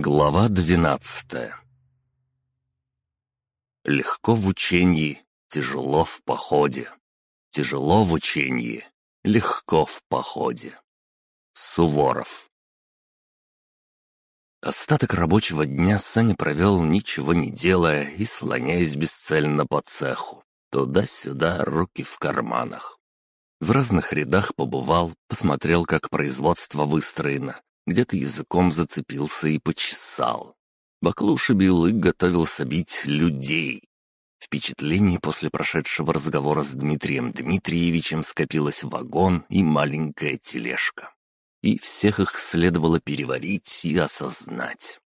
Глава двенадцатая Легко в учении, тяжело в походе. Тяжело в учении, легко в походе. Суворов Остаток рабочего дня Саня провел, ничего не делая и слоняясь бесцельно по цеху. Туда-сюда, руки в карманах. В разных рядах побывал, посмотрел, как производство выстроено, где-то языком зацепился и почесал. Баклуши бил и готовился бить людей. Впечатлений после прошедшего разговора с Дмитрием Дмитриевичем скопилось вагон и маленькая тележка. И всех их следовало переварить и осознать.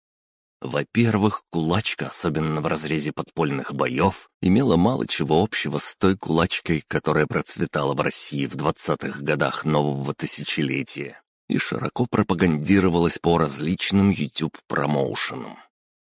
Во-первых, кулачка, особенно в разрезе подпольных боев, имела мало чего общего с той кулачкой, которая процветала в России в 20-х годах нового тысячелетия и широко пропагандировалась по различным YouTube-промоушенам.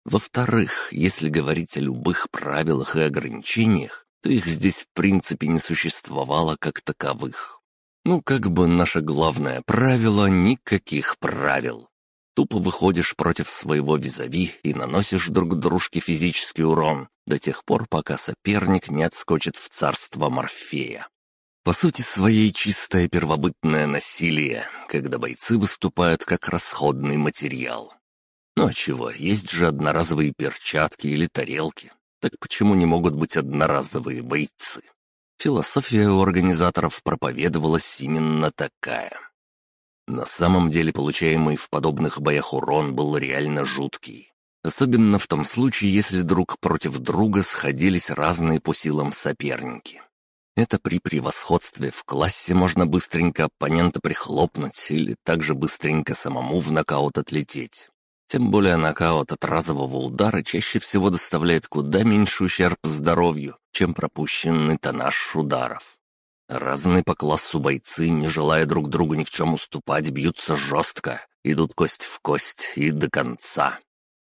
Во-вторых, если говорить о любых правилах и ограничениях, то их здесь в принципе не существовало как таковых. Ну, как бы наше главное правило — никаких правил. Тупо выходишь против своего визави и наносишь друг дружке физический урон до тех пор, пока соперник не отскочит в царство Морфея. По сути своей чистое первобытное насилие, когда бойцы выступают как расходный материал. Ну а чего, есть же одноразовые перчатки или тарелки. Так почему не могут быть одноразовые бойцы? Философия у организаторов проповедовалась именно такая. На самом деле получаемый в подобных боях урон был реально жуткий. Особенно в том случае, если друг против друга сходились разные по силам соперники. Это при превосходстве в классе можно быстренько оппонента прихлопнуть или также быстренько самому в нокаут отлететь. Тем более нокаут от разового удара чаще всего доставляет куда меньше ущерб здоровью, чем пропущенный тоннаж ударов. Разные по классу бойцы, не желая друг другу ни в чем уступать, бьются жестко, идут кость в кость и до конца.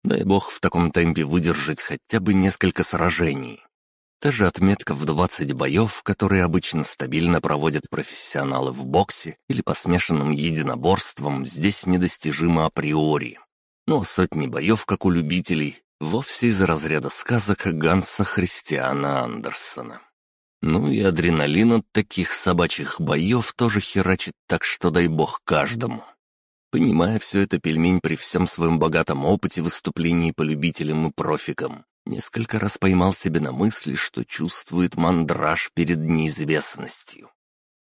Дай бог в таком темпе выдержать хотя бы несколько сражений. Та же отметка в 20 боев, которые обычно стабильно проводят профессионалы в боксе или по смешанным единоборствам, здесь недостижима априори. Но сотни боев, как у любителей, вовсе из разряда сказок Ганса Христиана Андерсона. Ну и адреналин от таких собачьих боев тоже херачит так, что дай бог каждому. Понимая все это, пельмень при всем своем богатом опыте выступлений по любителям и профикам Несколько раз поймал себя на мысли, что чувствует мандраж перед неизвестностью.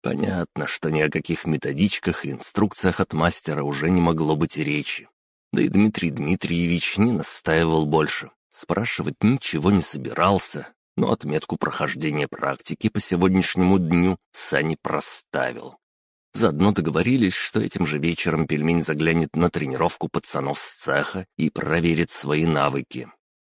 Понятно, что ни о каких методичках и инструкциях от мастера уже не могло быть и речи. Да и Дмитрий Дмитриевич не настаивал больше. Спрашивать ничего не собирался, но отметку прохождения практики по сегодняшнему дню Сани проставил. Заодно договорились, что этим же вечером пельмень заглянет на тренировку пацанов с цеха и проверит свои навыки.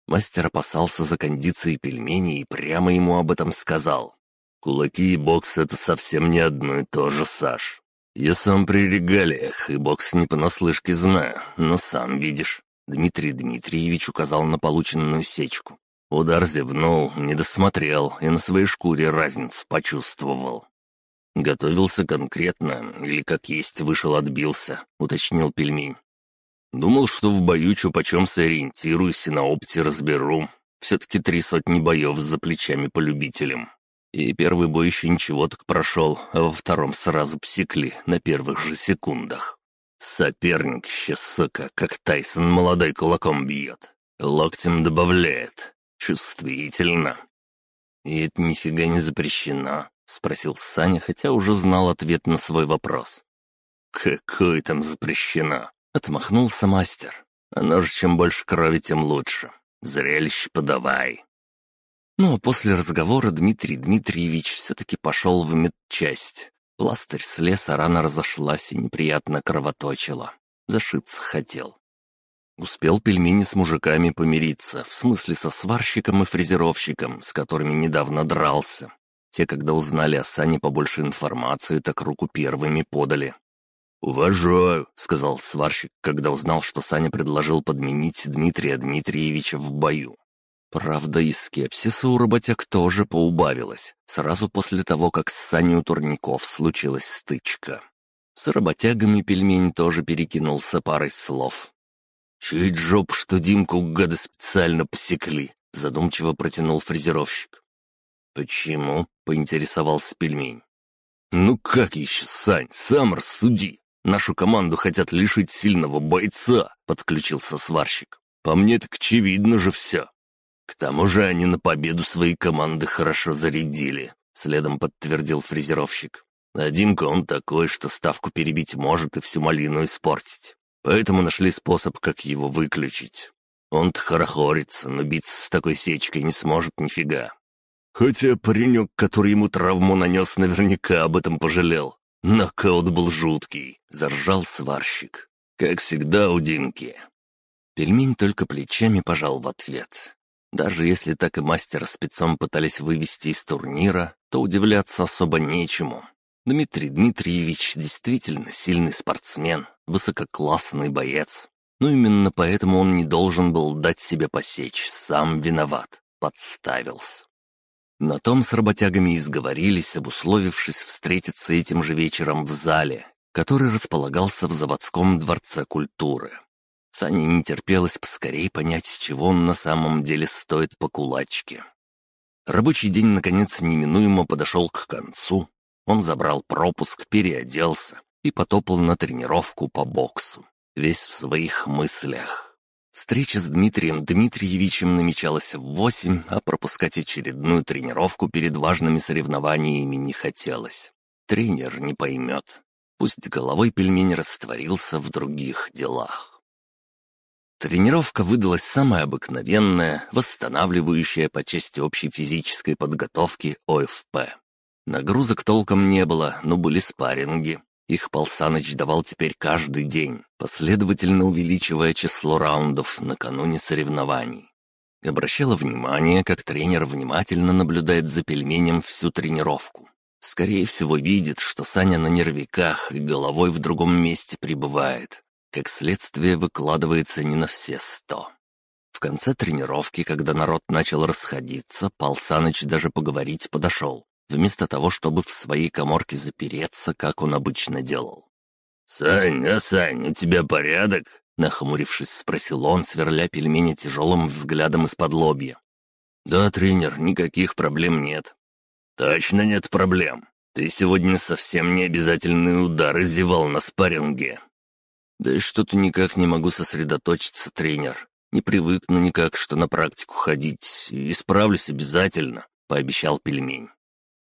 Мастер опасался за кондиции пельменей и прямо ему об этом сказал. «Кулаки и бокс — это совсем не одно и то же, Саш. Я сам при регалиях, и бокс не понаслышке знаю, но сам видишь». Дмитрий Дмитриевич указал на полученную сечку. Удар зевнул, не досмотрел и на своей шкуре разницу почувствовал. «Готовился конкретно или как есть вышел отбился», — уточнил пельмень. Думал, что в бою чё почем сориентируюсь и на опыте разберу. Все-таки три сотни боев за плечами по любителям. И первый бой еще ничего так прошел, а во втором сразу псекли на первых же секундах. Соперник еще, сука, как Тайсон молодой кулаком бьет. Локтем добавляет. Чувствительно. «И это нифига не запрещено?» — спросил Саня, хотя уже знал ответ на свой вопрос. «Какое там запрещено?» Отмахнулся мастер. Оно же чем больше крови, тем лучше. Зрелище подавай. Ну, а после разговора Дмитрий Дмитриевич все-таки пошел в медчасть. Пластырь слез, а рана разошлась и неприятно кровоточила. Зашиться хотел. Успел пельмени с мужиками помириться, в смысле со сварщиком и фрезеровщиком, с которыми недавно дрался. Те, когда узнали о Сане побольше информации, так руку первыми подали. «Уважаю», — сказал сварщик, когда узнал, что Саня предложил подменить Дмитрия Дмитриевича в бою. Правда, и скепсиса у работяг тоже поубавилось, сразу после того, как с Саней у турников случилась стычка. С работягами пельмень тоже перекинулся парой слов. «Чуть жоп, что Димку гады специально посекли», — задумчиво протянул фрезеровщик. «Почему?» — поинтересовался пельмень. «Ну как еще, Сань, сам рассуди. Нашу команду хотят лишить сильного бойца», — подключился сварщик. «По мне так очевидно же все. К тому же они на победу своей команды хорошо зарядили», — следом подтвердил фрезеровщик. «А Димка он такой, что ставку перебить может и всю малину испортить. Поэтому нашли способ, как его выключить. Он-то хорохорится, но биться с такой сечкой не сможет нифига. Хотя паренек, который ему травму нанес, наверняка об этом пожалел. Нокаут был жуткий, заржал сварщик. Как всегда у Димки. Пельмень только плечами пожал в ответ. Даже если так и мастера спецом пытались вывести из турнира, то удивляться особо нечему. Дмитрий Дмитриевич действительно сильный спортсмен, высококлассный боец. Но именно поэтому он не должен был дать себе посечь, сам виноват, подставился. На том с работягами изговорились, обусловившись встретиться этим же вечером в зале, который располагался в заводском дворце культуры. Сане не терпелось поскорей понять, чего он на самом деле стоит по кулачке. Рабочий день, наконец, неминуемо подошел к концу, он забрал пропуск, переоделся и потопал на тренировку по боксу, весь в своих мыслях. Встреча с Дмитрием Дмитриевичем намечалась в восемь, а пропускать очередную тренировку перед важными соревнованиями не хотелось. Тренер не поймет. Пусть головой пельмень растворился в других делах. Тренировка выдалась самая обыкновенная, восстанавливающая по части общей физической подготовки ОФП. Нагрузок толком не было, но были спарринги. Их Полсаныч давал теперь каждый день, последовательно увеличивая число раундов накануне соревнований. Обращала внимание, как тренер внимательно наблюдает за пельменем всю тренировку. Скорее всего, видит, что Саня на нервиках и головой в другом месте пребывает. Как следствие, выкладывается не на все сто. В конце тренировки, когда народ начал расходиться, Пал Саныч даже поговорить подошел вместо того, чтобы в своей коморке запереться, как он обычно делал. «Сань, а Сань, у тебя порядок?» — нахмурившись, спросил он, сверля пельмени тяжелым взглядом из-под лобья. «Да, тренер, никаких проблем нет». «Точно нет проблем. Ты сегодня совсем не обязательные удары зевал на спарринге». «Да и что-то никак не могу сосредоточиться, тренер. Не привыкну никак, что на практику ходить. Исправлюсь обязательно», — пообещал пельмень.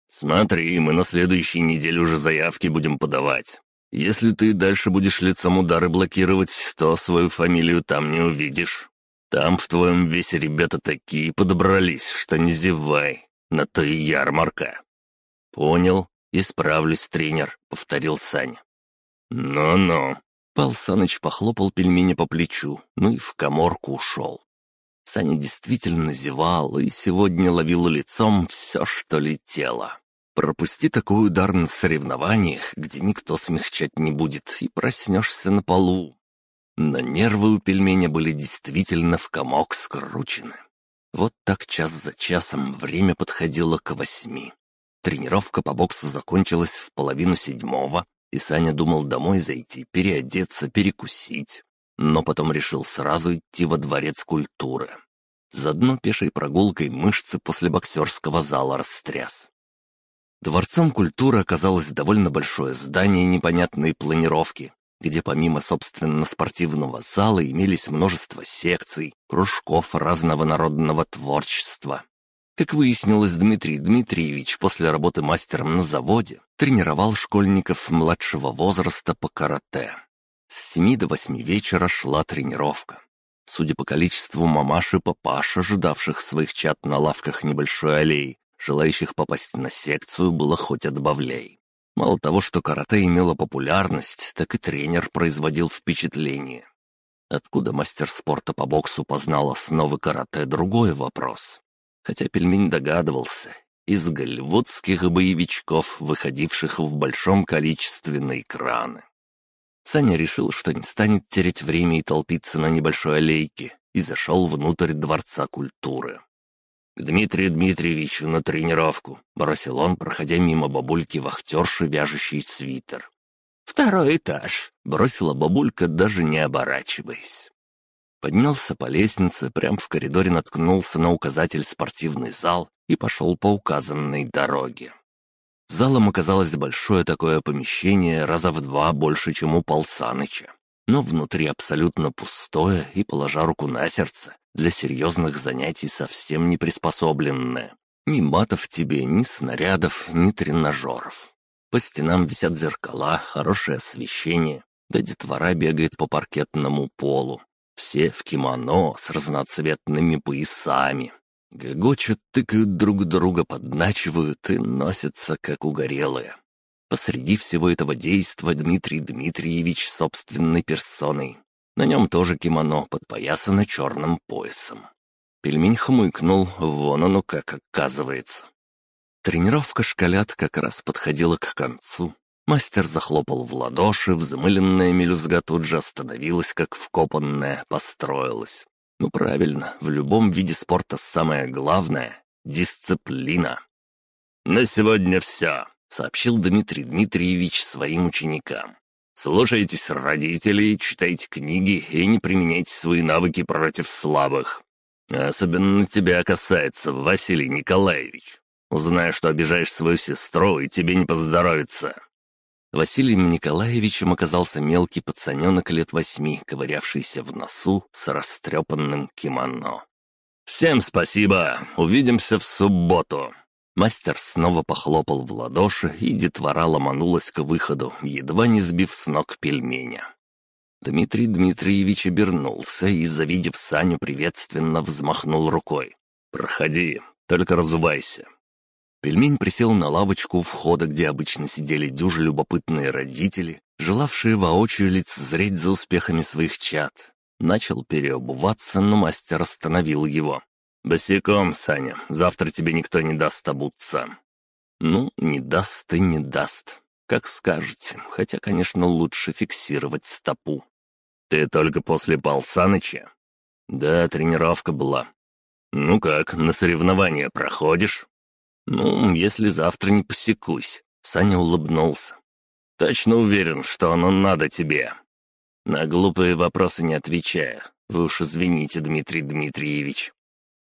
«Смотри, мы на следующей неделе уже заявки будем подавать. Если ты дальше будешь лицом удары блокировать, то свою фамилию там не увидишь. Там в твоем весе ребята такие подобрались, что не зевай. На то и ярмарка». «Понял. Исправлюсь, тренер», — повторил Саня. «Ну-ну». Пал Саныч похлопал пельмени по плечу, ну и в коморку ушел. Саня действительно зевал и сегодня ловил лицом все, что летело. Пропусти такой удар на соревнованиях, где никто смягчать не будет, и проснешься на полу. Но нервы у пельменя были действительно в комок скручены. Вот так час за часом время подходило к восьми. Тренировка по боксу закончилась в половину седьмого, и Саня думал домой зайти, переодеться, перекусить. Но потом решил сразу идти во дворец культуры. Заодно пешей прогулкой мышцы после боксерского зала растряс. Дворцом культуры оказалось довольно большое здание непонятной планировки, где помимо собственно спортивного зала имелись множество секций, кружков разного народного творчества. Как выяснилось, Дмитрий Дмитриевич после работы мастером на заводе тренировал школьников младшего возраста по карате. С семи до восьми вечера шла тренировка. Судя по количеству мамаш и папаш, ожидавших своих чат на лавках небольшой аллеи, Желающих попасть на секцию было хоть отбавляй. Мало того, что карате имело популярность, так и тренер производил впечатление. Откуда мастер спорта по боксу познал основы карате — другой вопрос. Хотя пельмень догадывался, из голливудских боевичков, выходивших в большом количестве на экраны. Саня решил, что не станет терять время и толпиться на небольшой аллейке, и зашел внутрь Дворца культуры. «К Дмитрию Дмитриевичу на тренировку», — бросил он, проходя мимо бабульки-вахтерши, вяжущей свитер. «Второй этаж», — бросила бабулька, даже не оборачиваясь. Поднялся по лестнице, прямо в коридоре наткнулся на указатель «Спортивный зал» и пошел по указанной дороге. Залом оказалось большое такое помещение, раза в два больше, чем у Пал Саныча. Но внутри абсолютно пустое и, положа руку на сердце, для серьезных занятий совсем не приспособленное. Ни матов тебе, ни снарядов, ни тренажеров. По стенам висят зеркала, хорошее освещение, да детвора бегает по паркетному полу. Все в кимоно с разноцветными поясами. Гогочут, тыкают друг друга, подначивают и носятся, как угорелые. Посреди всего этого действа Дмитрий Дмитриевич собственной персоной. На нем тоже кимоно, подпоясано черным поясом. Пельмень хмыкнул, вон оно как оказывается. Тренировка шкалят как раз подходила к концу. Мастер захлопал в ладоши, взмыленная мелюзга тут же остановилась, как вкопанная, построилась. Ну правильно, в любом виде спорта самое главное — дисциплина. «На сегодня все», — сообщил Дмитрий Дмитриевич своим ученикам. «Слушайтесь родителей, читайте книги и не применяйте свои навыки против слабых. Особенно тебя касается, Василий Николаевич. Узнай, что обижаешь свою сестру, и тебе не поздоровится. Василием Николаевичем оказался мелкий пацаненок лет восьми, ковырявшийся в носу с растрепанным кимоно. «Всем спасибо! Увидимся в субботу!» Мастер снова похлопал в ладоши, и детвора ломанулась к выходу, едва не сбив с ног пельменя. Дмитрий Дмитриевич обернулся и, завидев Саню, приветственно взмахнул рукой. «Проходи, только разувайся. Пельмень присел на лавочку у входа, где обычно сидели дюжи любопытные родители, желавшие воочию лицезреть за успехами своих чад. Начал переобуваться, но мастер остановил его. «Босиком, Саня, завтра тебе никто не даст обуться». «Ну, не даст и не даст. Как скажете, хотя, конечно, лучше фиксировать стопу». «Ты только после Пал Саныча?» «Да, тренировка была». «Ну как, на соревнования проходишь?» «Ну, если завтра не посекусь», — Саня улыбнулся. «Точно уверен, что оно надо тебе». На глупые вопросы не отвечая. Вы уж извините, Дмитрий Дмитриевич.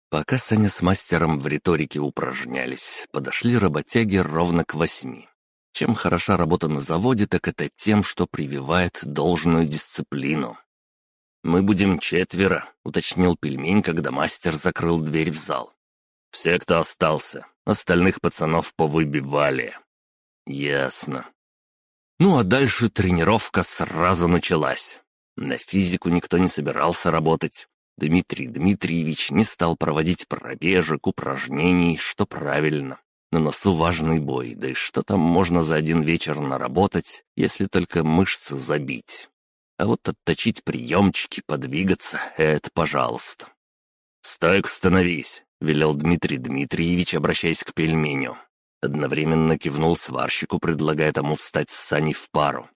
Пока Саня с мастером в риторике упражнялись, подошли работяги ровно к восьми. Чем хороша работа на заводе, так это тем, что прививает должную дисциплину. «Мы будем четверо», — уточнил пельмень, когда мастер закрыл дверь в зал. «Все, кто остался. Остальных пацанов повыбивали. Ясно. Ну а дальше тренировка сразу началась. На физику никто не собирался работать. Дмитрий Дмитриевич не стал проводить пробежек, упражнений, что правильно. На носу важный бой, да и что там можно за один вечер наработать, если только мышцы забить. А вот отточить приемчики, подвигаться — это пожалуйста. «Стойк, становись!» — велел Дмитрий Дмитриевич, обращаясь к пельменю. Одновременно кивнул сварщику, предлагая тому встать с Саней в пару.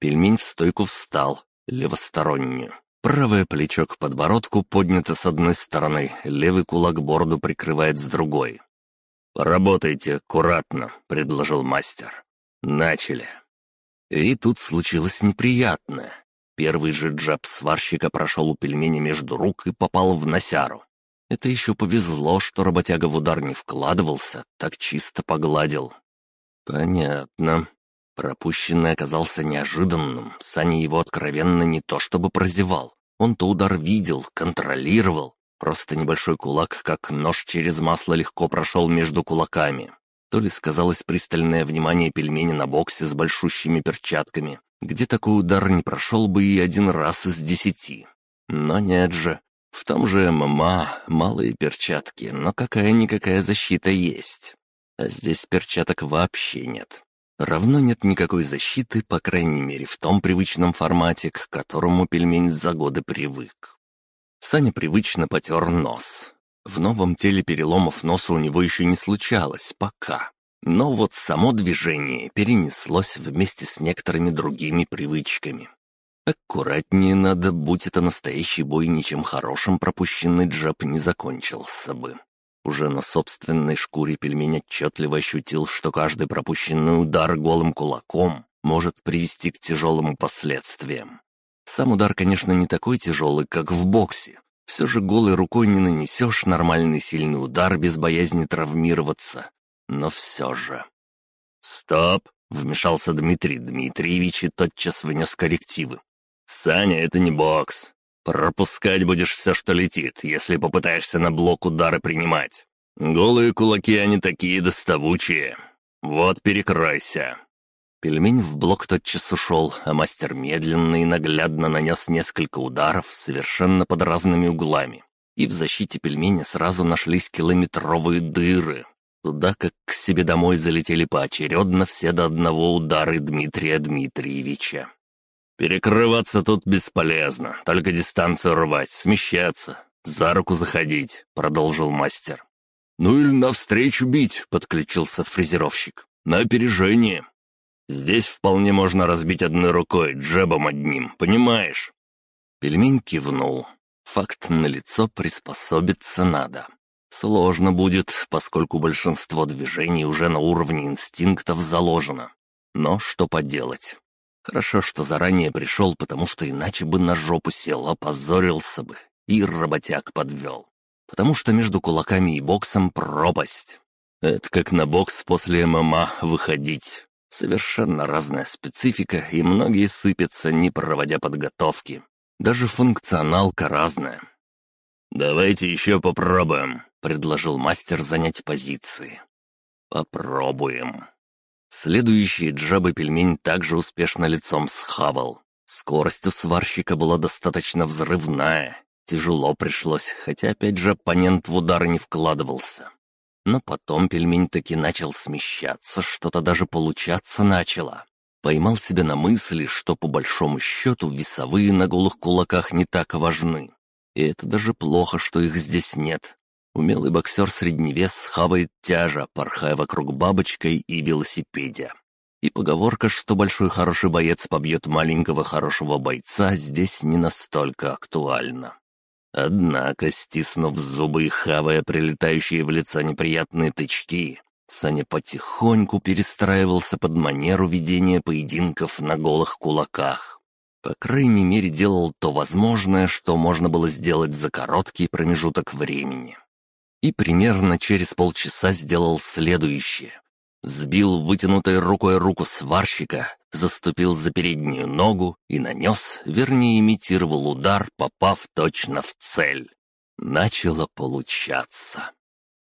Пельмень в стойку встал, левостороннюю. Правое плечо к подбородку поднято с одной стороны, левый кулак бороду прикрывает с другой. «Поработайте аккуратно», — предложил мастер. «Начали». И тут случилось неприятное. Первый же джаб сварщика прошел у пельменя между рук и попал в носяру. Это еще повезло, что работяга в удар не вкладывался, так чисто погладил. Понятно. Пропущенный оказался неожиданным. Саня его откровенно не то чтобы прозевал. Он-то удар видел, контролировал. Просто небольшой кулак, как нож через масло, легко прошел между кулаками. То ли сказалось пристальное внимание пельмени на боксе с большущими перчатками, где такой удар не прошел бы и один раз из десяти. Но нет же, в том же ММА малые перчатки, но какая-никакая защита есть. А здесь перчаток вообще нет. Равно нет никакой защиты, по крайней мере, в том привычном формате, к которому пельмень за годы привык. Саня привычно потер нос. В новом теле переломов носа у него еще не случалось, пока. Но вот само движение перенеслось вместе с некоторыми другими привычками. Аккуратнее надо, будь это настоящий бой, ничем хорошим пропущенный джаб не закончился бы. Уже на собственной шкуре пельмень отчетливо ощутил, что каждый пропущенный удар голым кулаком может привести к тяжелым последствиям. Сам удар, конечно, не такой тяжелый, как в боксе. Все же голой рукой не нанесешь нормальный сильный удар без боязни травмироваться. Но все же... «Стоп!» — вмешался Дмитрий Дмитриевич и тотчас внес коррективы. «Саня, это не бокс. Пропускать будешь все, что летит, если попытаешься на блок удары принимать. Голые кулаки, они такие доставучие. Вот перекройся». Пельмень в блок тотчас ушел, а мастер медленно и наглядно нанес несколько ударов совершенно под разными углами. И в защите пельменя сразу нашлись километровые дыры. Туда, как к себе домой, залетели поочередно все до одного удары Дмитрия Дмитриевича. «Перекрываться тут бесполезно, только дистанцию рвать, смещаться, за руку заходить», — продолжил мастер. «Ну или навстречу бить», — подключился фрезеровщик. «На опережение». Здесь вполне можно разбить одной рукой, джебом одним, понимаешь?» Пельмень кивнул. Факт налицо, приспособиться надо. Сложно будет, поскольку большинство движений уже на уровне инстинктов заложено. Но что поделать. Хорошо, что заранее пришел, потому что иначе бы на жопу сел, опозорился бы и работяг подвел. Потому что между кулаками и боксом пропасть. Это как на бокс после ММА выходить. Совершенно разная специфика, и многие сыпятся, не проводя подготовки. Даже функционалка разная. «Давайте еще попробуем», — предложил мастер занять позиции. «Попробуем». Следующие джабы пельмень также успешно лицом схавал. Скорость у сварщика была достаточно взрывная. Тяжело пришлось, хотя опять же оппонент в удары не вкладывался. Но потом пельмень таки начал смещаться, что-то даже получаться начало. Поймал себя на мысли, что по большому счету весовые на голых кулаках не так важны. И это даже плохо, что их здесь нет. Умелый боксер средневес хавает тяжа, порхая вокруг бабочкой и велосипеде. И поговорка, что большой хороший боец побьет маленького хорошего бойца, здесь не настолько актуальна. Однако, стиснув зубы и хавая прилетающие в лицо неприятные тычки, Саня потихоньку перестраивался под манеру ведения поединков на голых кулаках. По крайней мере, делал то возможное, что можно было сделать за короткий промежуток времени. И примерно через полчаса сделал следующее. Сбил вытянутой рукой руку сварщика, заступил за переднюю ногу и нанес, вернее имитировал удар, попав точно в цель. Начало получаться.